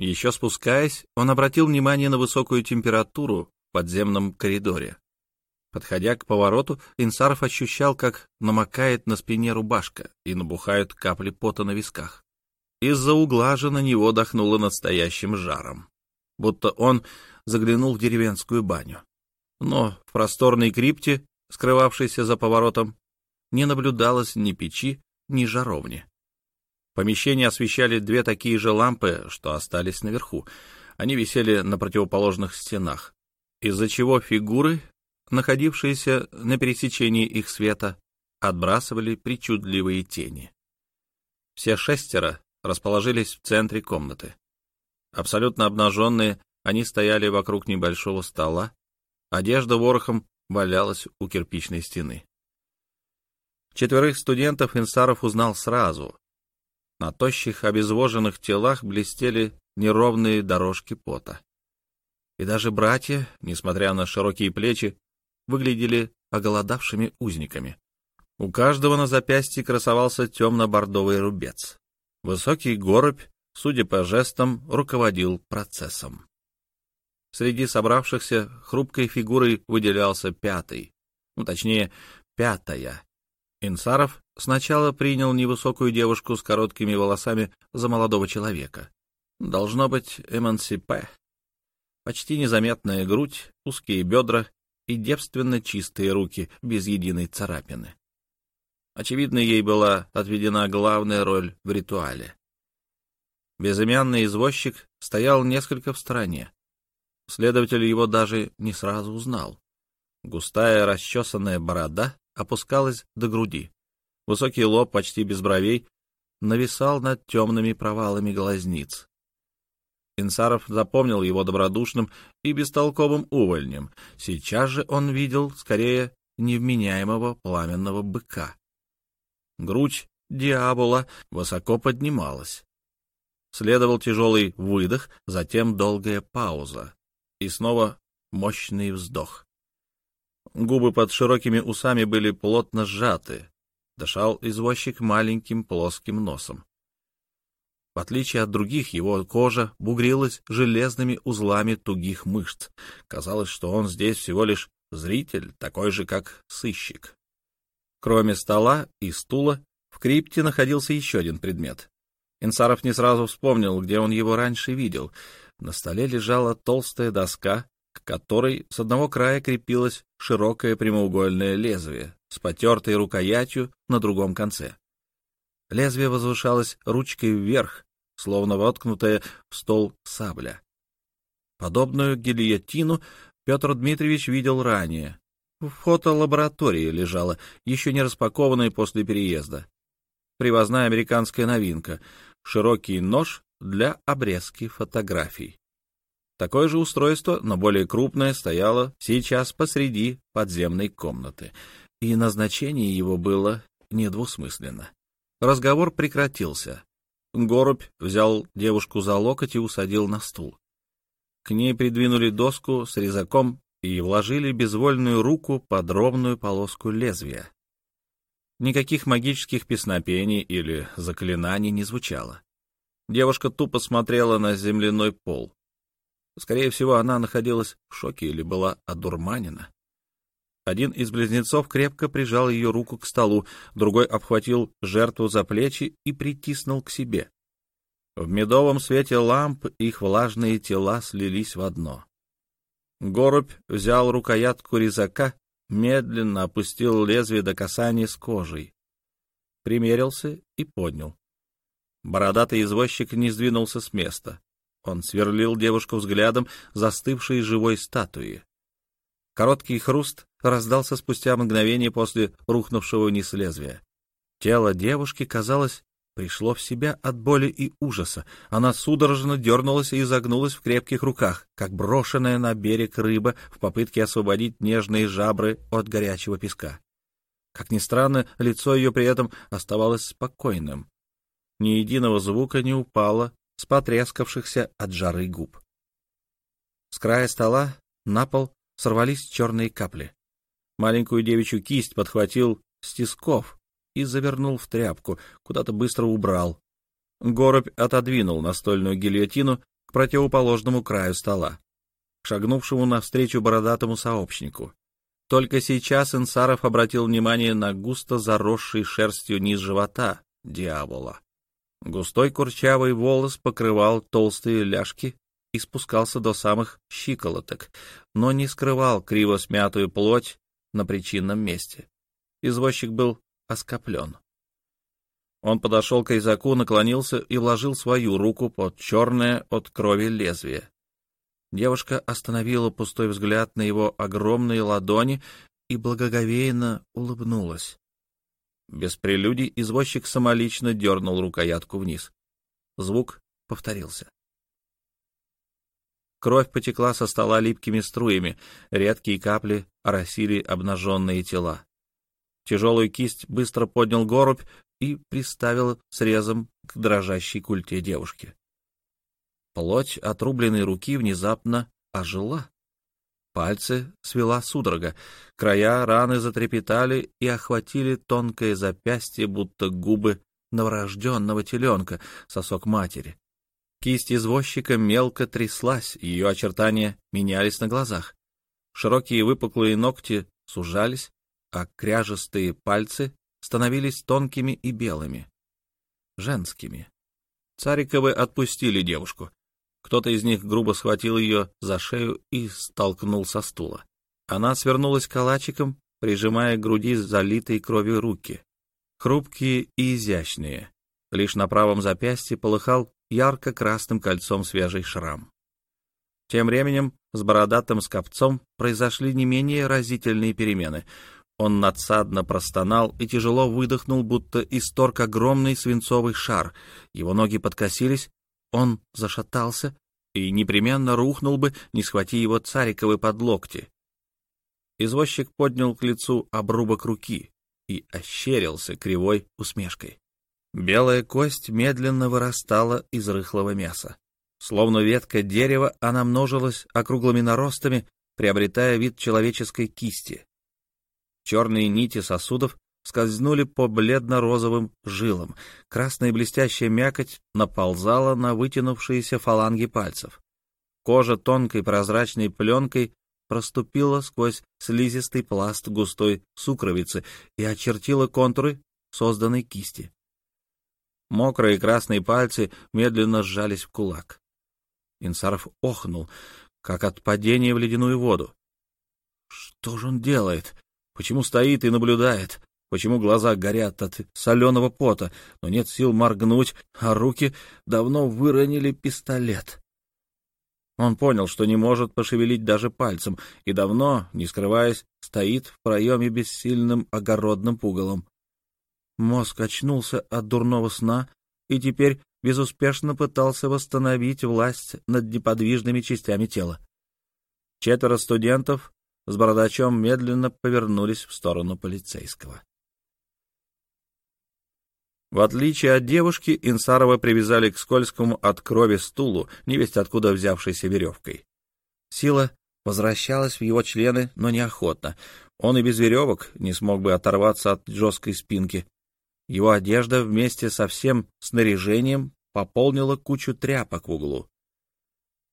Еще спускаясь, он обратил внимание на высокую температуру в подземном коридоре. Подходя к повороту, Инсаров ощущал, как намокает на спине рубашка и набухают капли пота на висках. Из-за угла же на него дохнуло настоящим жаром, будто он заглянул в деревенскую баню. Но в просторной крипте, скрывавшейся за поворотом, не наблюдалось ни печи, ни жаровни. Помещение освещали две такие же лампы, что остались наверху. Они висели на противоположных стенах, из-за чего фигуры, находившиеся на пересечении их света, отбрасывали причудливые тени. Все шестеро расположились в центре комнаты. Абсолютно обнаженные, они стояли вокруг небольшого стола, одежда ворохом валялась у кирпичной стены. Четверых студентов Инсаров узнал сразу. На тощих, обезвоженных телах блестели неровные дорожки пота. И даже братья, несмотря на широкие плечи, выглядели оголодавшими узниками. У каждого на запястье красовался темно-бордовый рубец. Высокий горбь, судя по жестам, руководил процессом. Среди собравшихся хрупкой фигурой выделялся пятый, ну, точнее, пятая. Инсаров сначала принял невысокую девушку с короткими волосами за молодого человека. Должно быть эмансипе. Почти незаметная грудь, узкие бедра и девственно чистые руки без единой царапины. Очевидно, ей была отведена главная роль в ритуале. Безымянный извозчик стоял несколько в стороне. Следователь его даже не сразу узнал. Густая расчесанная борода опускалась до груди. Высокий лоб, почти без бровей, нависал над темными провалами глазниц. Инсаров запомнил его добродушным и бестолковым увольнем. Сейчас же он видел, скорее, невменяемого пламенного быка. Грудь дьявола высоко поднималась. Следовал тяжелый выдох, затем долгая пауза и снова мощный вздох. Губы под широкими усами были плотно сжаты. Дышал извозчик маленьким плоским носом. В отличие от других, его кожа бугрилась железными узлами тугих мышц. Казалось, что он здесь всего лишь зритель, такой же, как сыщик. Кроме стола и стула, в крипте находился еще один предмет. Инсаров не сразу вспомнил, где он его раньше видел. На столе лежала толстая доска, к которой с одного края крепилось широкое прямоугольное лезвие с потертой рукоятью на другом конце. Лезвие возвышалось ручкой вверх, словно воткнутая в стол сабля. Подобную гильотину Петр Дмитриевич видел ранее. В фотолаборатории лежала, еще не распакованная после переезда. Привозная американская новинка — широкий нож для обрезки фотографий. Такое же устройство, но более крупное, стояло сейчас посреди подземной комнаты, и назначение его было недвусмысленно. Разговор прекратился. Горубь взял девушку за локоть и усадил на стул. К ней придвинули доску с резаком и вложили безвольную руку под ровную полоску лезвия. Никаких магических песнопений или заклинаний не звучало. Девушка тупо смотрела на земляной пол. Скорее всего, она находилась в шоке или была одурманена. Один из близнецов крепко прижал ее руку к столу, другой обхватил жертву за плечи и притиснул к себе. В медовом свете ламп их влажные тела слились в одно. Горубь взял рукоятку резака, медленно опустил лезвие до касания с кожей. Примерился и поднял. Бородатый извозчик не сдвинулся с места. Он сверлил девушку взглядом застывшей живой статуи. Короткий хруст раздался спустя мгновение после рухнувшего вниз лезвия. Тело девушки, казалось, пришло в себя от боли и ужаса. Она судорожно дернулась и изогнулась в крепких руках, как брошенная на берег рыба в попытке освободить нежные жабры от горячего песка. Как ни странно, лицо ее при этом оставалось спокойным. Ни единого звука не упало с потрескавшихся от жары губ. С края стола на пол сорвались черные капли. Маленькую девичью кисть подхватил Стисков, и завернул в тряпку, куда-то быстро убрал. Горобь отодвинул настольную гильотину, к противоположному краю стола, шагнувшему навстречу бородатому сообщнику. Только сейчас Инсаров обратил внимание на густо заросший шерстью низ живота дьявола. Густой курчавый волос покрывал толстые ляжки и спускался до самых щиколоток, но не скрывал криво смятую плоть на причинном месте. Извозчик был оскоплен. Он подошел к резаку, наклонился и вложил свою руку под черное от крови лезвие. Девушка остановила пустой взгляд на его огромные ладони и благоговейно улыбнулась. Без прелюдий извозчик самолично дернул рукоятку вниз. Звук повторился. Кровь потекла со стола липкими струями, редкие капли оросили обнаженные тела. Тяжелую кисть быстро поднял горубь и приставил срезом к дрожащей культе девушки. Плоть отрубленной руки внезапно ожила. Пальцы свела судорога, края раны затрепетали и охватили тонкое запястье, будто губы новорожденного теленка, сосок матери. Кисть извозчика мелко тряслась, ее очертания менялись на глазах. Широкие выпуклые ногти сужались, а кряжестые пальцы становились тонкими и белыми. Женскими. Цариковы отпустили девушку. Кто-то из них грубо схватил ее за шею и столкнул со стула. Она свернулась калачиком, прижимая к груди залитые кровью руки. Хрупкие и изящные. Лишь на правом запястье полыхал ярко-красным кольцом свежий шрам. Тем временем с бородатым скопцом произошли не менее разительные перемены. Он надсадно простонал и тяжело выдохнул, будто исторг огромный свинцовый шар. Его ноги подкосились, он зашатался и непременно рухнул бы, не схвати его цариковы под локти. Извозчик поднял к лицу обрубок руки и ощерился кривой усмешкой. Белая кость медленно вырастала из рыхлого мяса. Словно ветка дерева, она множилась округлыми наростами, приобретая вид человеческой кисти. Черные нити сосудов скользнули по бледно-розовым жилам. Красная блестящая мякоть наползала на вытянувшиеся фаланги пальцев. Кожа тонкой прозрачной пленкой проступила сквозь слизистый пласт густой сукровицы и очертила контуры созданной кисти. Мокрые красные пальцы медленно сжались в кулак. Инсаров охнул, как от падения в ледяную воду. Что же он делает? Почему стоит и наблюдает? Почему глаза горят от соленого пота, но нет сил моргнуть, а руки давно выронили пистолет? Он понял, что не может пошевелить даже пальцем, и давно, не скрываясь, стоит в проеме бессильным огородным пугалом. Мозг очнулся от дурного сна и теперь безуспешно пытался восстановить власть над неподвижными частями тела. Четверо студентов с бородачом медленно повернулись в сторону полицейского. В отличие от девушки, Инсарова привязали к скользкому от крови стулу, невесть откуда взявшейся веревкой. Сила возвращалась в его члены, но неохотно. Он и без веревок не смог бы оторваться от жесткой спинки, его одежда вместе со всем снаряжением пополнила кучу тряпок в углу.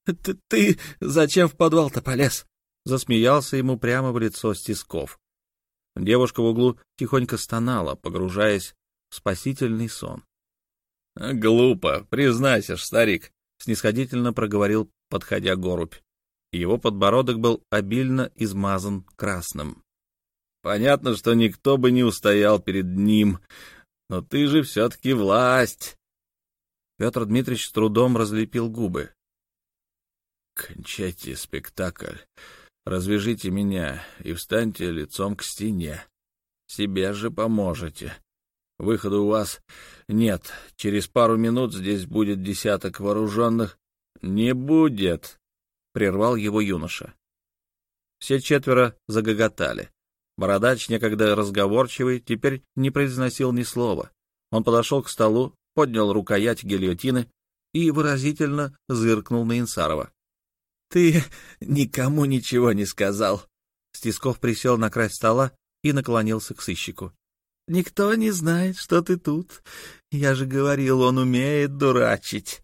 «Ты, ты зачем в подвал-то полез?» — засмеялся ему прямо в лицо Стисков. Девушка в углу тихонько стонала, погружаясь в спасительный сон. «Глупо, признайся старик», — снисходительно проговорил, подходя горубь. Его подбородок был обильно измазан красным. «Понятно, что никто бы не устоял перед ним, но ты же все-таки власть. Петр Дмитриевич с трудом разлепил губы. Кончайте спектакль, развяжите меня и встаньте лицом к стене. Себе же поможете. Выхода у вас нет. Через пару минут здесь будет десяток вооруженных. Не будет, — прервал его юноша. Все четверо загоготали. Бородач, некогда разговорчивый, теперь не произносил ни слова. Он подошел к столу, поднял рукоять гильотины и выразительно зыркнул на Инсарова. — Ты никому ничего не сказал. Стисков присел на край стола и наклонился к сыщику. — Никто не знает, что ты тут. Я же говорил, он умеет дурачить.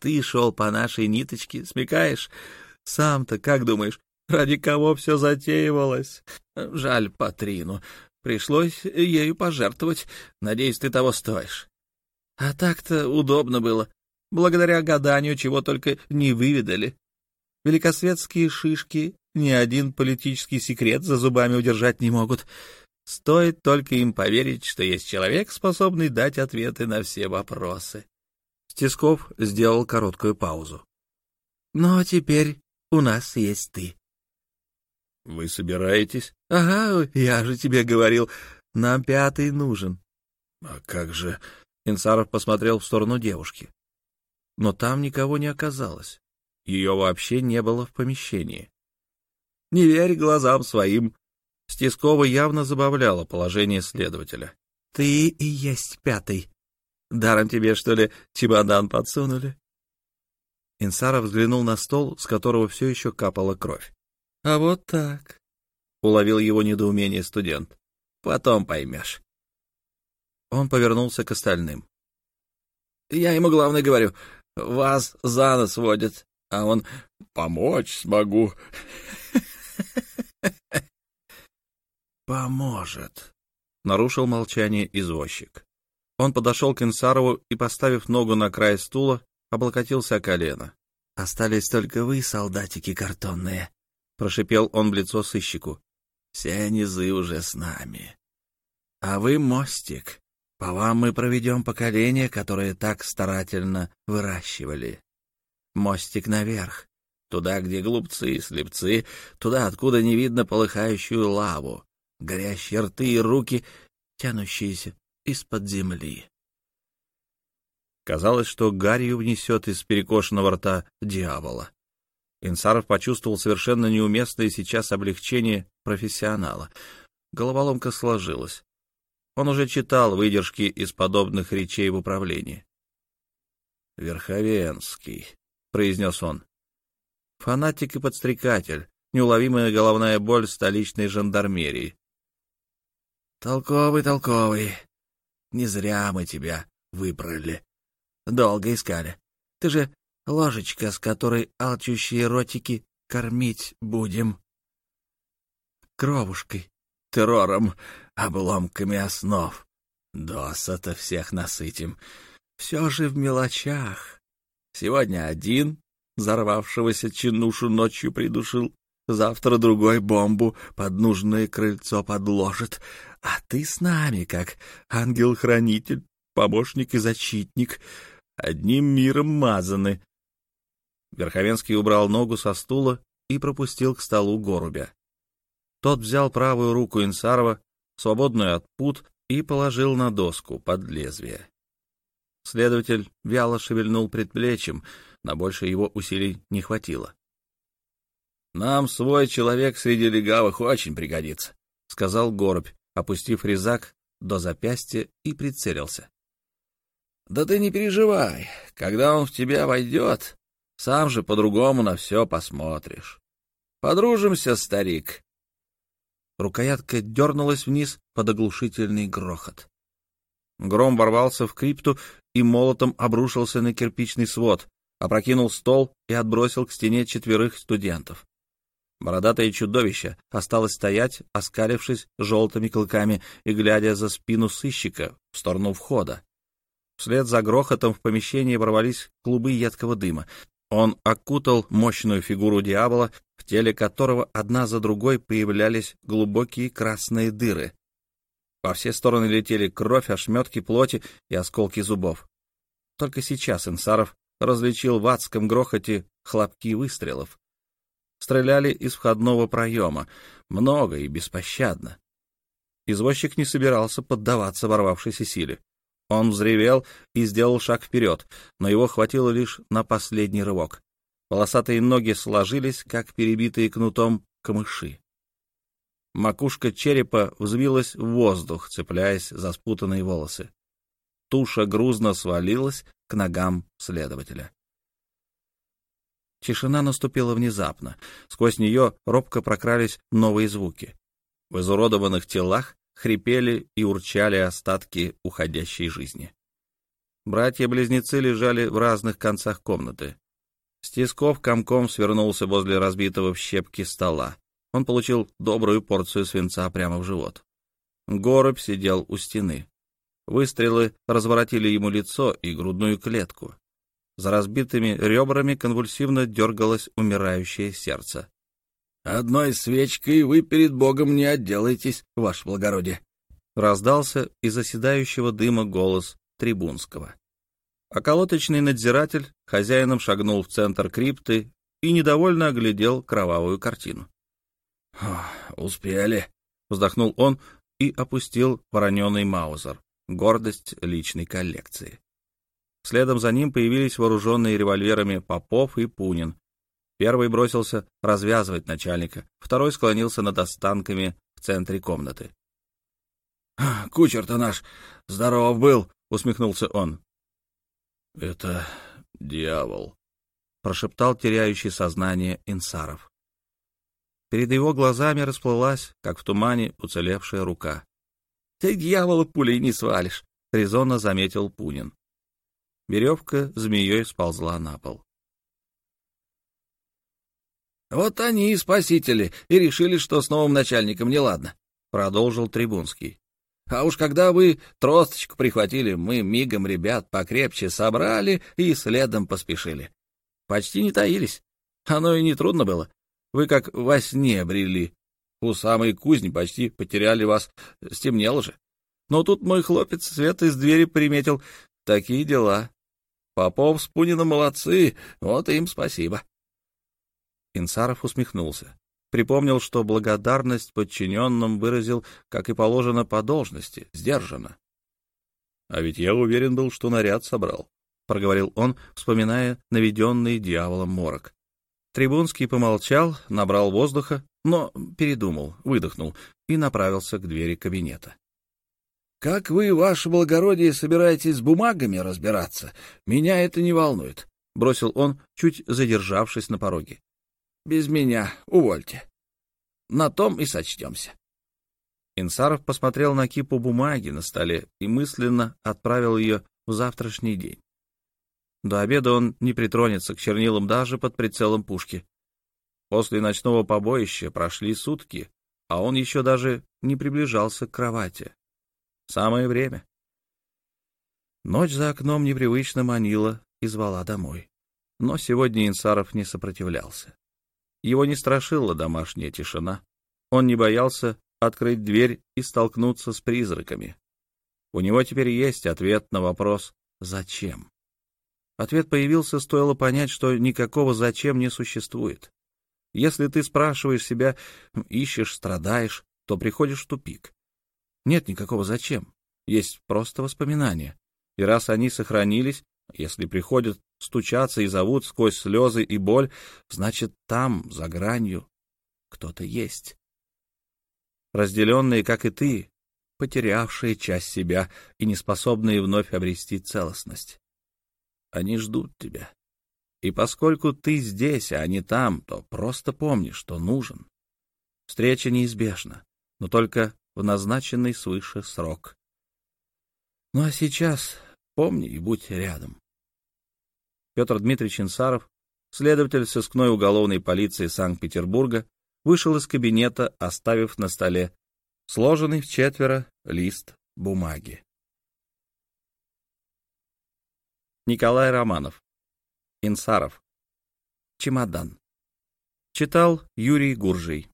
ты шел по нашей ниточке, смекаешь? Сам-то как думаешь, ради кого все затеивалось? Жаль Патрину. Пришлось ею пожертвовать. Надеюсь, ты того стоишь. А так-то удобно было. Благодаря гаданию чего только не выведали. Великосветские шишки ни один политический секрет за зубами удержать не могут. Стоит только им поверить, что есть человек, способный дать ответы на все вопросы. Стесков сделал короткую паузу. — Ну, теперь у нас есть ты. — Вы собираетесь? — Ага, я же тебе говорил, нам пятый нужен. — А как же... Инсаров посмотрел в сторону девушки. Но там никого не оказалось. Ее вообще не было в помещении. Не верь глазам своим. Стискова явно забавляло положение следователя. — Ты и есть пятый. Даром тебе, что ли, чемодан подсунули? Инсаров взглянул на стол, с которого все еще капала кровь. — А вот так, — уловил его недоумение студент. — Потом поймешь. Он повернулся к остальным. — Я ему, главное, говорю, вас за нос водят, а он «помочь смогу». «Поможет», — нарушил молчание извозчик. Он подошел к Инсарову и, поставив ногу на край стула, облокотился о колено. «Остались только вы, солдатики картонные», — прошипел он в лицо сыщику. «Все низы уже с нами. А вы мостик. По вам мы проведем поколение, которое так старательно выращивали. Мостик наверх, туда, где глупцы и слепцы, туда, откуда не видно полыхающую лаву, горящие рты и руки, тянущиеся из-под земли. Казалось, что гарью внесет из перекошенного рта дьявола. Инсаров почувствовал совершенно неуместное сейчас облегчение профессионала. Головоломка сложилась. Он уже читал выдержки из подобных речей в управлении. «Верховенский», — произнес он. «Фанатик и подстрекатель, неуловимая головная боль столичной жандармерии». «Толковый, толковый», не зря мы тебя выбрали. Долго искали. Ты же ложечка, с которой алчущие ротики кормить будем. Кровушкой, террором, обломками основ. Досыта всех насытим. Все же в мелочах. Сегодня один, взорвавшегося чинушу ночью придушил, завтра другой бомбу под нужное крыльцо подложит, а ты с нами, как ангел-хранитель, помощник и защитник, одним миром мазаны. Верховенский убрал ногу со стула и пропустил к столу горубя. Тот взял правую руку Инсарова, свободную от пут, и положил на доску под лезвие. Следователь вяло шевельнул предплечьем, на больше его усилий не хватило. — Нам свой человек среди легавых очень пригодится, — сказал Горубь, опустив резак до запястья и прицелился. — Да ты не переживай, когда он в тебя войдет, сам же по-другому на все посмотришь. Подружимся, старик. Рукоятка дернулась вниз под оглушительный грохот. Гром ворвался в крипту и молотом обрушился на кирпичный свод, опрокинул стол и отбросил к стене четверых студентов. Бородатое чудовище осталось стоять, оскалившись желтыми клыками и глядя за спину сыщика в сторону входа. Вслед за грохотом в помещении ворвались клубы едкого дыма. Он окутал мощную фигуру дьявола, в теле которого одна за другой появлялись глубокие красные дыры. Во все стороны летели кровь, ошметки плоти и осколки зубов. Только сейчас Инсаров различил в адском грохоте хлопки выстрелов стреляли из входного проема, много и беспощадно. Извозчик не собирался поддаваться ворвавшейся силе. Он взревел и сделал шаг вперед, но его хватило лишь на последний рывок. Полосатые ноги сложились, как перебитые кнутом камыши. Макушка черепа взвилась в воздух, цепляясь за спутанные волосы. Туша грузно свалилась к ногам следователя. Тишина наступила внезапно. Сквозь нее робко прокрались новые звуки. В изуродованных телах хрипели и урчали остатки уходящей жизни. Братья-близнецы лежали в разных концах комнаты. Стисков комком свернулся возле разбитого в щепки стола. Он получил добрую порцию свинца прямо в живот. Горубь сидел у стены. Выстрелы разворотили ему лицо и грудную клетку. За разбитыми ребрами конвульсивно дергалось умирающее сердце. — Одной свечкой вы перед Богом не отделаетесь, ваше благородие! — раздался из оседающего дыма голос Трибунского. Околоточный надзиратель хозяином шагнул в центр крипты и недовольно оглядел кровавую картину. — Успели! — вздохнул он и опустил вороненый маузер, гордость личной коллекции. Следом за ним появились вооруженные револьверами Попов и Пунин. Первый бросился развязывать начальника, второй склонился над останками в центре комнаты. — Кучер-то наш здоров был, — усмехнулся он. — Это дьявол, — прошептал теряющий сознание Инсаров. Перед его глазами расплылась, как в тумане, уцелевшая рука. — Ты дьявола пулей не свалишь, — резонно заметил Пунин. Веревка змеей сползла на пол. «Вот они и спасители, и решили, что с новым начальником неладно», — продолжил Трибунский. «А уж когда вы тросточку прихватили, мы мигом ребят покрепче собрали и следом поспешили. Почти не таились. Оно и не трудно было. Вы как во сне брели. У самой кузни почти потеряли вас, стемнело же. Но тут мой хлопец свет из двери приметил. Такие дела. Попов с Пуниным молодцы, вот им спасибо. Инсаров усмехнулся. Припомнил, что благодарность подчиненным выразил, как и положено по должности, сдержанно. — А ведь я уверен был, что наряд собрал, — проговорил он, вспоминая наведенный дьяволом морок. Трибунский помолчал, набрал воздуха, но передумал, выдохнул и направился к двери кабинета. Как вы, ваше благородие, собираетесь с бумагами разбираться, меня это не волнует, — бросил он, чуть задержавшись на пороге. — Без меня увольте. На том и сочтемся. Инсаров посмотрел на кипу бумаги на столе и мысленно отправил ее в завтрашний день. До обеда он не притронется к чернилам даже под прицелом пушки. После ночного побоища прошли сутки, а он еще даже не приближался к кровати. Самое время. Ночь за окном непривычно манила и звала домой. Но сегодня Инсаров не сопротивлялся. Его не страшила домашняя тишина. Он не боялся открыть дверь и столкнуться с призраками. У него теперь есть ответ на вопрос «Зачем?». Ответ появился, стоило понять, что никакого «зачем» не существует. Если ты спрашиваешь себя, ищешь, страдаешь, то приходишь в тупик. Нет никакого зачем. Есть просто воспоминания. И раз они сохранились, если приходят стучаться и зовут сквозь слезы и боль, значит, там, за гранью, кто-то есть. Разделенные, как и ты, потерявшие часть себя и неспособные вновь обрести целостность. Они ждут тебя. И поскольку ты здесь, а не там, то просто помни, что нужен. Встреча неизбежна, но только в назначенный свыше срок. Ну а сейчас помни и будь рядом. Петр Дмитриевич Инсаров, следователь сыскной уголовной полиции Санкт-Петербурга, вышел из кабинета, оставив на столе сложенный в четверо лист бумаги. Николай Романов. Инсаров. Чемодан. Читал Юрий Гуржий.